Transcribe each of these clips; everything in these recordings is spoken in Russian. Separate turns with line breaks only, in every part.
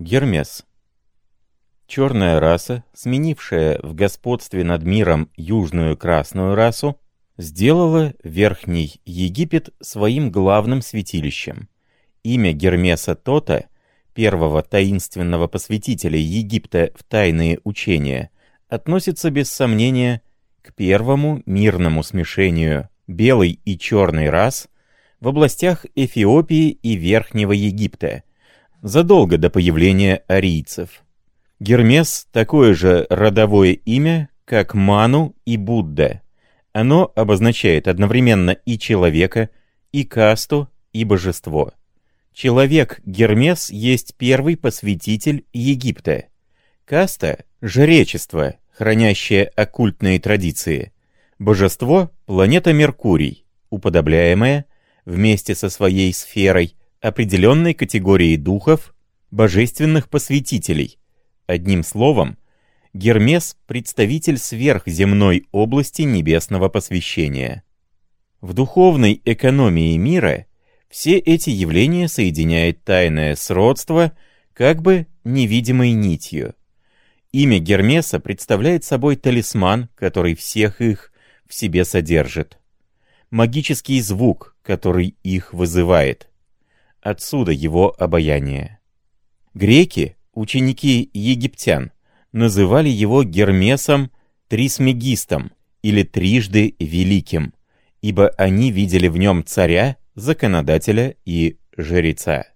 Гермес. Черная раса, сменившая в господстве над миром южную красную расу, сделала Верхний Египет своим главным святилищем. Имя Гермеса Тота, первого таинственного посвятителя Египта в тайные учения, относится без сомнения к первому мирному смешению белой и черной рас в областях Эфиопии и Верхнего Египта – задолго до появления арийцев. Гермес — такое же родовое имя, как Ману и Будда. Оно обозначает одновременно и человека, и касту, и божество. Человек Гермес есть первый посвятитель Египта. Каста — жречество, хранящее оккультные традиции. Божество — планета Меркурий, уподобляемая, вместе со своей сферой, определенной категории духов, божественных посвятителей. Одним словом, Гермес — представитель сверхземной области небесного посвящения. В духовной экономии мира все эти явления соединяет тайное сродство как бы невидимой нитью. Имя Гермеса представляет собой талисман, который всех их в себе содержит. Магический звук, который их вызывает. Отсюда его обаяние. Греки, ученики египтян, называли его Гермесом Трисмегистом или трижды великим, ибо они видели в нем царя, законодателя и жреца.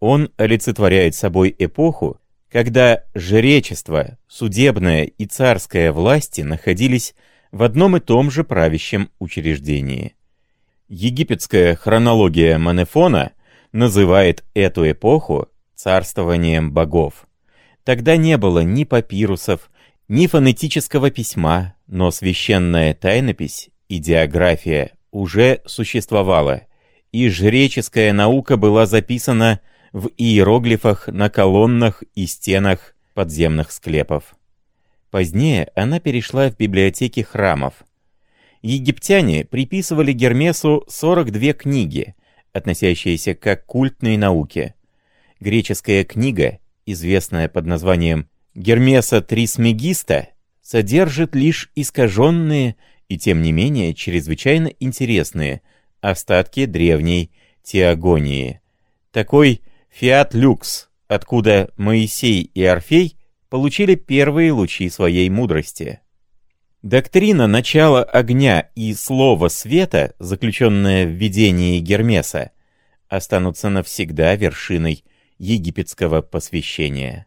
Он олицетворяет собой эпоху, когда жречество, судебная и царская власти находились в одном и том же правящем учреждении. Египетская хронология Манефона называет эту эпоху царствованием богов. Тогда не было ни папирусов, ни фонетического письма, но священная тайнопись, идеография, уже существовала, и жреческая наука была записана в иероглифах на колоннах и стенах подземных склепов. Позднее она перешла в библиотеки храмов. Египтяне приписывали Гермесу 42 книги, относящиеся к оккультной науке. Греческая книга, известная под названием Гермеса Трисмегиста, содержит лишь искаженные и тем не менее чрезвычайно интересные остатки древней теогонии. Такой «фиат люкс», откуда Моисей и Орфей получили первые лучи своей мудрости. Доктрина начала огня и слова света, заключенная в видении Гермеса, останутся навсегда вершиной египетского посвящения.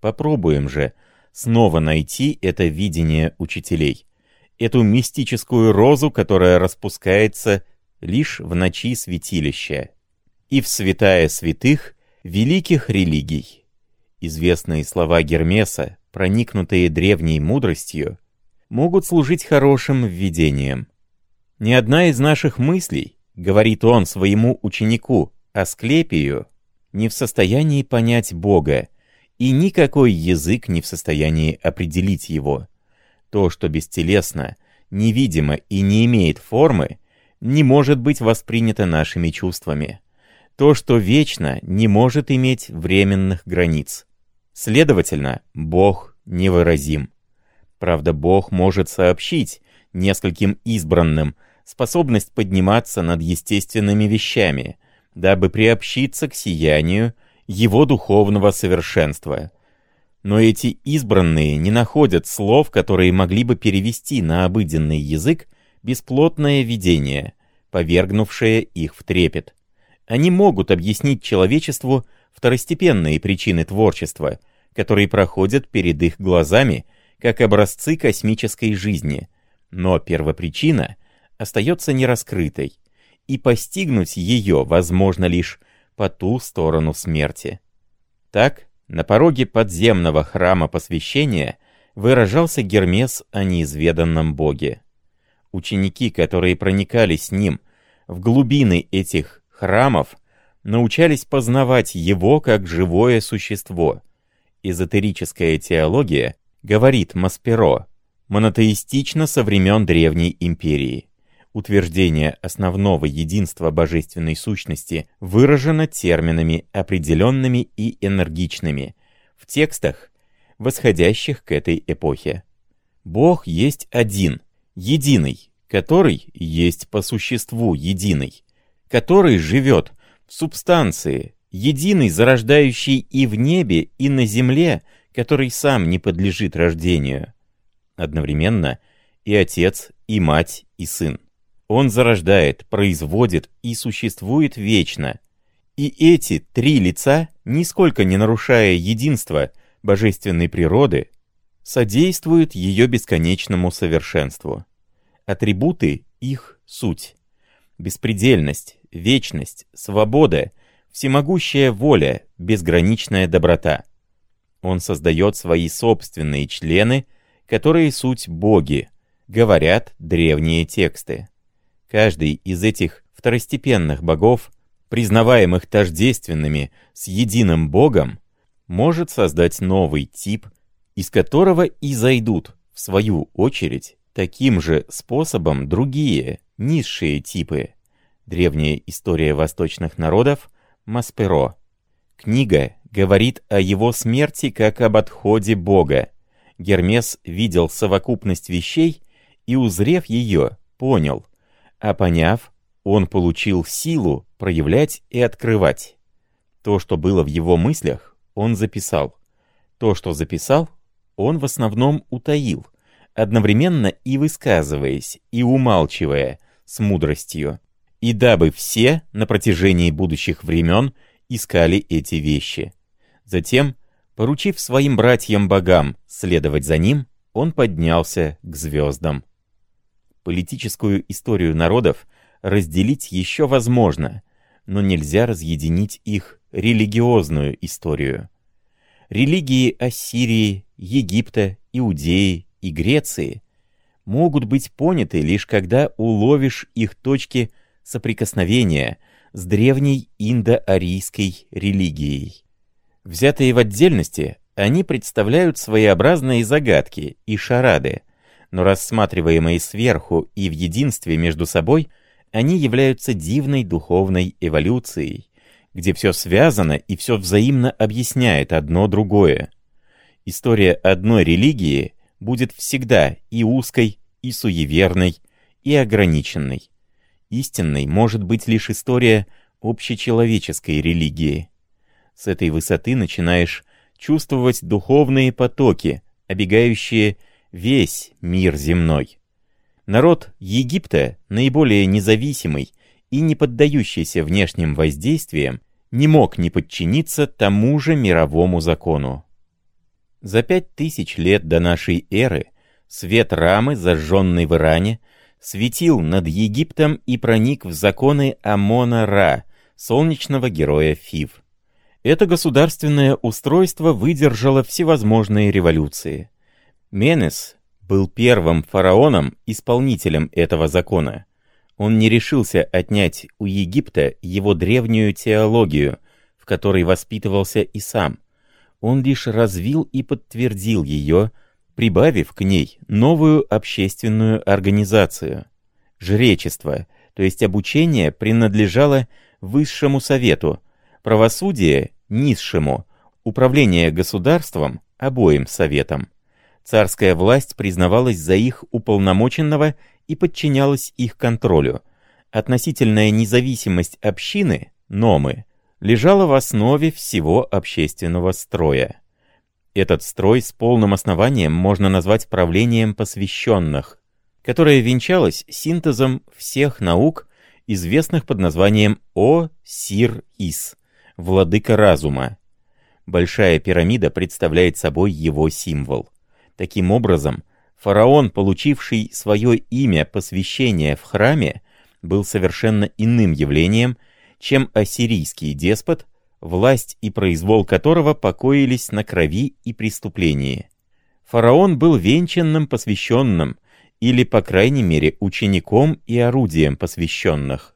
Попробуем же снова найти это видение учителей, эту мистическую розу, которая распускается лишь в ночи святилища и в святая святых великих религий. Известные слова Гермеса, проникнутые древней мудростью, могут служить хорошим введением. Ни одна из наших мыслей, говорит он своему ученику Асклепию, не в состоянии понять Бога, и никакой язык не в состоянии определить его. То, что бестелесно, невидимо и не имеет формы, не может быть воспринято нашими чувствами. То, что вечно, не может иметь временных границ. Следовательно, Бог невыразим. Правда, Бог может сообщить нескольким избранным способность подниматься над естественными вещами, дабы приобщиться к сиянию его духовного совершенства. Но эти избранные не находят слов, которые могли бы перевести на обыденный язык бесплотное видение, повергнувшее их в трепет. Они могут объяснить человечеству второстепенные причины творчества, которые проходят перед их глазами – как образцы космической жизни, но первопричина остается нераскрытой, и постигнуть ее возможно лишь по ту сторону смерти. Так, на пороге подземного храма посвящения выражался Гермес о неизведанном боге. Ученики, которые проникали с ним в глубины этих храмов, научались познавать его как живое существо. Эзотерическая теология говорит Масперо, монотеистично со времен Древней Империи. Утверждение основного единства божественной сущности выражено терминами определенными и энергичными в текстах, восходящих к этой эпохе. Бог есть один, единый, который есть по существу единый, который живет в субстанции, единый, зарождающий и в небе, и на земле, который сам не подлежит рождению. Одновременно и Отец, и Мать, и Сын. Он зарождает, производит и существует вечно. И эти три лица, нисколько не нарушая единства божественной природы, содействуют ее бесконечному совершенству. Атрибуты — их суть. Беспредельность, вечность, свобода, всемогущая воля, безграничная доброта. Он создает свои собственные члены, которые суть боги, говорят древние тексты. Каждый из этих второстепенных богов, признаваемых тождественными с единым богом, может создать новый тип, из которого и зайдут, в свою очередь, таким же способом другие, низшие типы. Древняя история восточных народов Масперо. Книга говорит о его смерти как об отходе Бога. Гермес видел совокупность вещей и, узрев ее, понял, а поняв, он получил силу проявлять и открывать. То, что было в его мыслях, он записал. То, что записал, он в основном утаил, одновременно и высказываясь, и умалчивая, с мудростью. И дабы все на протяжении будущих времен искали эти вещи. Затем, поручив своим братьям-богам следовать за ним, он поднялся к звездам. Политическую историю народов разделить еще возможно, но нельзя разъединить их религиозную историю. Религии Ассирии, Египта, Иудеи и Греции могут быть поняты лишь когда уловишь их точки соприкосновения с древней индоарийской религией. Взятые в отдельности, они представляют своеобразные загадки и шарады, но рассматриваемые сверху и в единстве между собой, они являются дивной духовной эволюцией, где все связано и все взаимно объясняет одно другое. История одной религии будет всегда и узкой, и суеверной, и ограниченной. Истинной может быть лишь история общечеловеческой религии. С этой высоты начинаешь чувствовать духовные потоки, обегающие весь мир земной. Народ Египта, наиболее независимый и не поддающийся внешним воздействиям, не мог не подчиниться тому же мировому закону. За пять тысяч лет до нашей эры свет Рамы, зажженный в Иране, светил над Египтом и проник в законы Амона-Ра, солнечного героя Фив. Это государственное устройство выдержало всевозможные революции. Менес был первым фараоном, исполнителем этого закона. Он не решился отнять у Египта его древнюю теологию, в которой воспитывался и сам. Он лишь развил и подтвердил ее, прибавив к ней новую общественную организацию. Жречество, то есть обучение, принадлежало высшему совету, правосудие — низшему, управление государством — обоим советам. Царская власть признавалась за их уполномоченного и подчинялась их контролю. Относительная независимость общины, номы, лежала в основе всего общественного строя. Этот строй с полным основанием можно назвать правлением посвященных, которое венчалось синтезом всех наук, известных под названием О-Сир-Ис, владыка разума. Большая пирамида представляет собой его символ. Таким образом, фараон, получивший свое имя посвящения в храме, был совершенно иным явлением, чем ассирийский деспот, власть и произвол которого покоились на крови и преступлении. Фараон был венчанным посвященным, или, по крайней мере, учеником и орудием посвященных.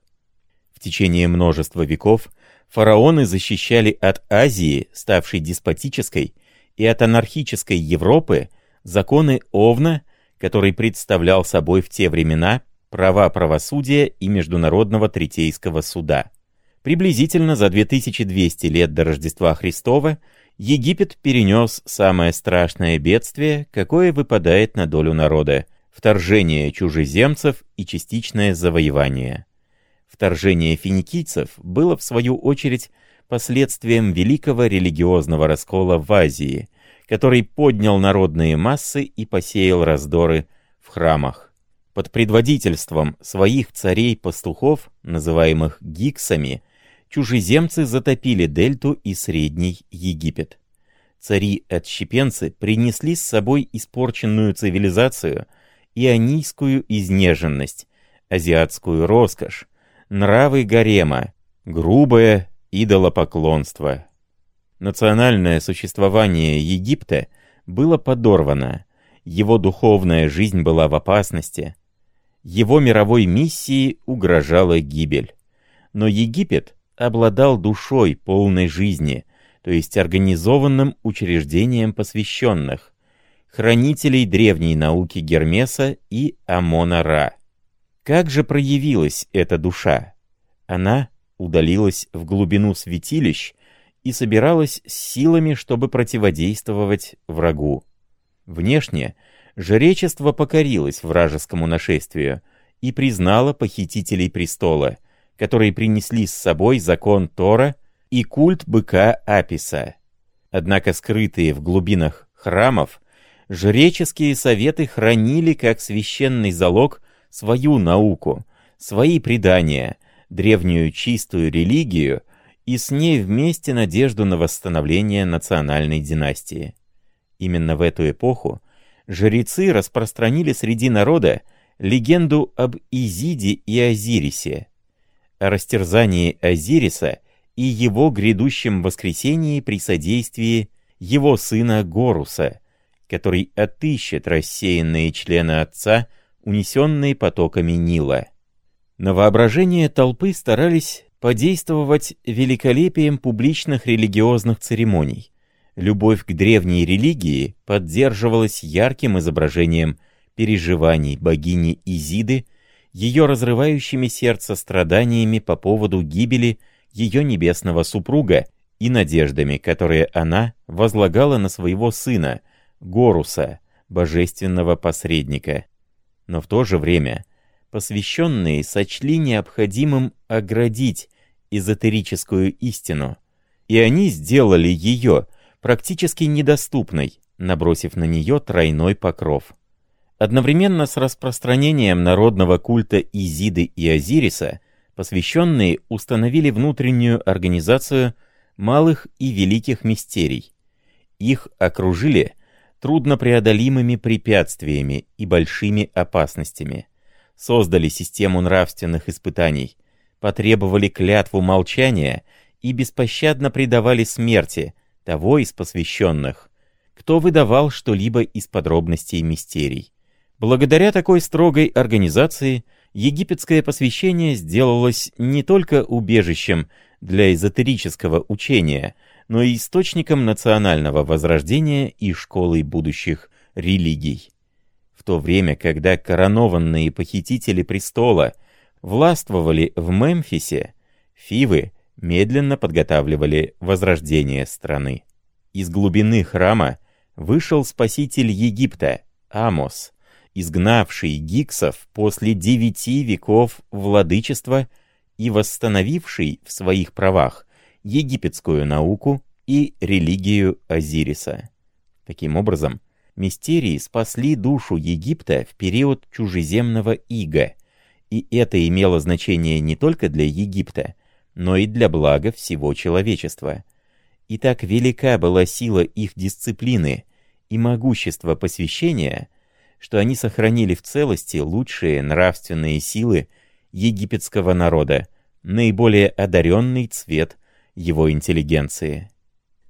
В течение множества веков фараоны защищали от Азии, ставшей деспотической, и от анархической Европы, законы Овна, который представлял собой в те времена права правосудия и Международного Третейского суда. Приблизительно за 2200 лет до Рождества Христова Египет перенес самое страшное бедствие, какое выпадает на долю народа — вторжение чужеземцев и частичное завоевание. Вторжение финикийцев было, в свою очередь, последствием великого религиозного раскола в Азии, который поднял народные массы и посеял раздоры в храмах. Под предводительством своих царей-пастухов, называемых гиксами, чужеземцы затопили Дельту и Средний Египет. Цари-отщепенцы принесли с собой испорченную цивилизацию, ионийскую изнеженность, азиатскую роскошь, нравы гарема, грубое идолопоклонство. Национальное существование Египта было подорвано, его духовная жизнь была в опасности, его мировой миссии угрожала гибель. Но Египет обладал душой полной жизни, то есть организованным учреждением посвященных, хранителей древней науки Гермеса и Амона-Ра. Как же проявилась эта душа? Она удалилась в глубину святилищ и собиралась с силами, чтобы противодействовать врагу. Внешне жречество покорилось вражескому нашествию и признало похитителей престола, которые принесли с собой закон Тора и культ быка Аписа. Однако скрытые в глубинах храмов, жреческие советы хранили как священный залог свою науку, свои предания, древнюю чистую религию и с ней вместе надежду на восстановление национальной династии. Именно в эту эпоху жрецы распространили среди народа легенду об Изиде и Азирисе, о растерзании Азириса и его грядущем воскресении при содействии его сына Горуса, который отыщет рассеянные члены отца – унесенные потоками Нила. На воображение толпы старались подействовать великолепием публичных религиозных церемоний. Любовь к древней религии поддерживалась ярким изображением переживаний богини Изиды, ее разрывающими сердце страданиями по поводу гибели ее небесного супруга и надеждами, которые она возлагала на своего сына, Горуса, божественного посредника но в то же время посвященные сочли необходимым оградить эзотерическую истину, и они сделали ее практически недоступной, набросив на нее тройной покров. Одновременно с распространением народного культа Изиды и Азириса, посвященные установили внутреннюю организацию малых и великих мистерий. Их окружили труднопреодолимыми препятствиями и большими опасностями. Создали систему нравственных испытаний, потребовали клятву молчания и беспощадно предавали смерти того из посвященных, кто выдавал что-либо из подробностей мистерий. Благодаря такой строгой организации египетское посвящение сделалось не только убежищем для эзотерического учения – но и источником национального возрождения и школой будущих религий. В то время, когда коронованные похитители престола властвовали в Мемфисе, фивы медленно подготавливали возрождение страны. Из глубины храма вышел спаситель Египта, Амос, изгнавший гиксов после девяти веков владычества и восстановивший в своих правах египетскую науку и религию Азириса. Таким образом, мистерии спасли душу Египта в период чужеземного ига, и это имело значение не только для Египта, но и для блага всего человечества. И так велика была сила их дисциплины и могущество посвящения, что они сохранили в целости лучшие нравственные силы египетского народа, наиболее одаренный цвет его интеллигенции.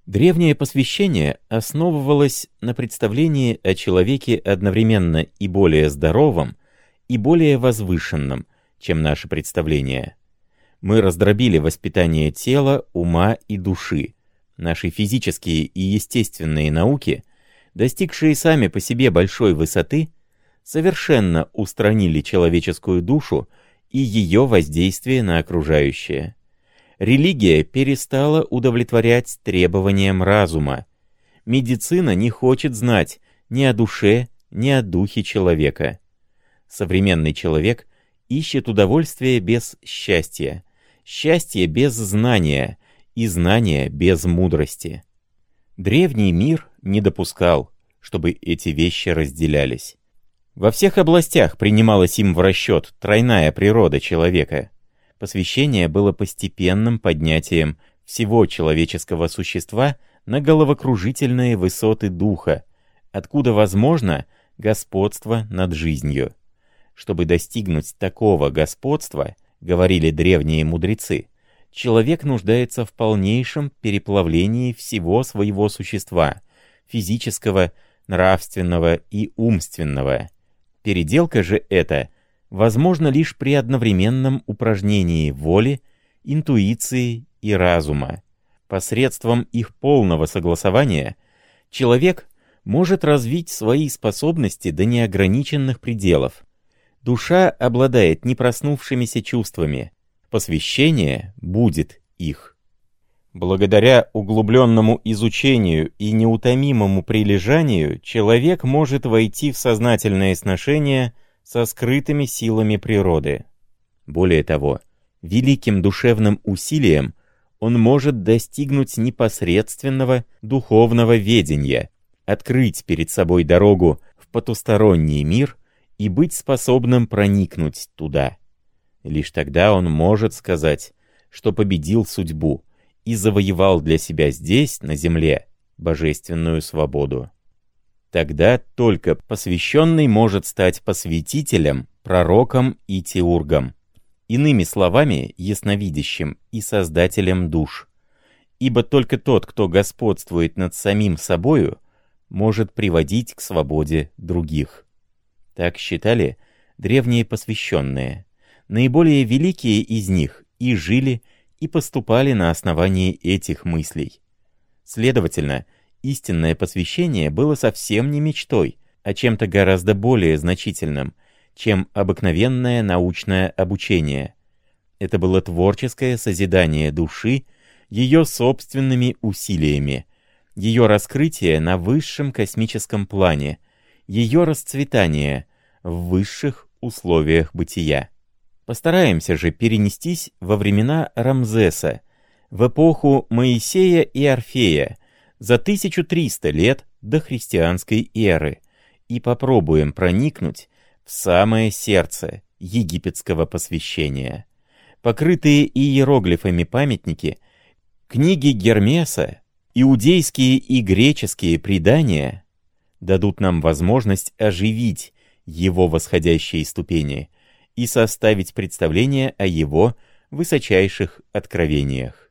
Древнее посвящение основывалось на представлении о человеке одновременно и более здоровом, и более возвышенном, чем наше представление. Мы раздробили воспитание тела, ума и души. Наши физические и естественные науки, достигшие сами по себе большой высоты, совершенно устранили человеческую душу и ее воздействие на окружающее. Религия перестала удовлетворять требованиям разума. Медицина не хочет знать ни о душе, ни о духе человека. Современный человек ищет удовольствие без счастья, счастье без знания и знание без мудрости. Древний мир не допускал, чтобы эти вещи разделялись. Во всех областях принималась им в расчет тройная природа человека. Посвящение было постепенным поднятием всего человеческого существа на головокружительные высоты духа, откуда возможно господство над жизнью. Чтобы достигнуть такого господства, говорили древние мудрецы, человек нуждается в полнейшем переплавлении всего своего существа, физического, нравственного и умственного, Переделка же эта возможна лишь при одновременном упражнении воли, интуиции и разума. Посредством их полного согласования человек может развить свои способности до неограниченных пределов. Душа обладает непроснувшимися чувствами. Посвящение будет их. Благодаря углубленному изучению и неутомимому прилежанию человек может войти в сознательное сношение со скрытыми силами природы. Более того, великим душевным усилием он может достигнуть непосредственного духовного ведения, открыть перед собой дорогу в потусторонний мир и быть способным проникнуть туда. Лишь тогда он может сказать, что победил судьбу, и завоевал для себя здесь, на земле, божественную свободу. Тогда только посвященный может стать посвятителем, пророком и теургом, иными словами, ясновидящим и создателем душ. Ибо только тот, кто господствует над самим собою, может приводить к свободе других. Так считали древние посвященные. Наиболее великие из них и жили, и поступали на основании этих мыслей. Следовательно, истинное посвящение было совсем не мечтой, а чем-то гораздо более значительным, чем обыкновенное научное обучение. Это было творческое созидание души ее собственными усилиями, ее раскрытие на высшем космическом плане, ее расцветание в высших условиях бытия. Постараемся же перенестись во времена Рамзеса, в эпоху Моисея и Орфея, за 1300 лет до христианской эры, и попробуем проникнуть в самое сердце египетского посвящения. Покрытые иероглифами памятники, книги Гермеса, иудейские и греческие предания дадут нам возможность оживить его восходящие ступени — и составить представление о его высочайших откровениях.